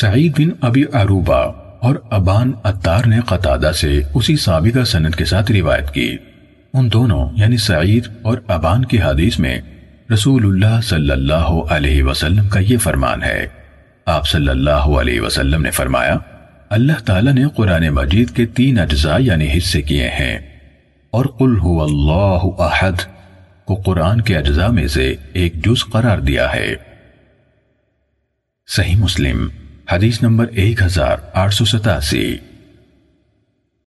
سعید بن ابی عروبہ اور ابان اتار نے قطادہ سے اسی سابقہ سند کے ساتھ روایت کی۔ ان دونوں یعنی سعید اور ابان کی حدیث میں رسول اللہ صلی اللہ علیہ وسلم کا یہ فرمان ہے۔ آپ صلی اللہ علیہ وسلم نے فرمایا، اللہ تعالیٰ نے قرآن مجید کے تین اجزاء یعنی حصے کیے ہیں۔ اور قل هو اللہ احد، کو قرآن کے اجزاء میں سے ایک جز قرار دیا ہے۔ صحیح مسلم۔ حدیث نمبر ایک ہزار آٹھ سو ستاسی۔